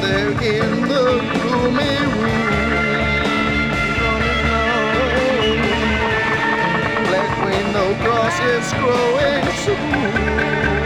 there in the gloomy room. Black growing soon.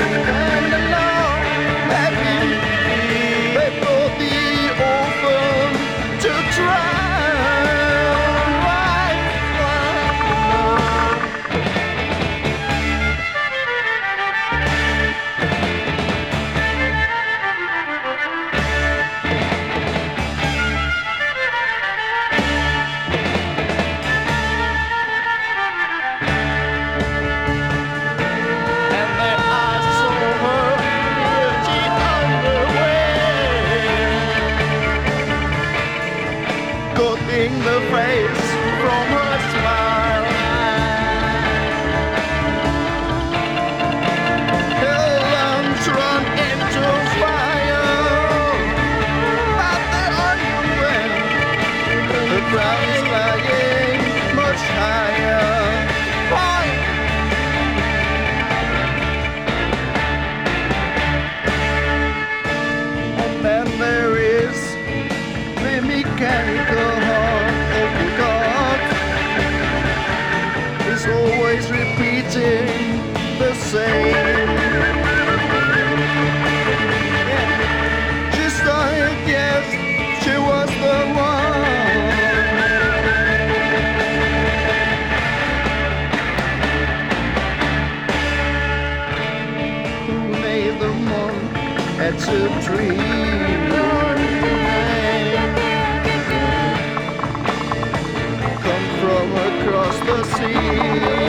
carry the heart of God is always repeating the same. She yes, she was the one. Who made the moon a? you'll see.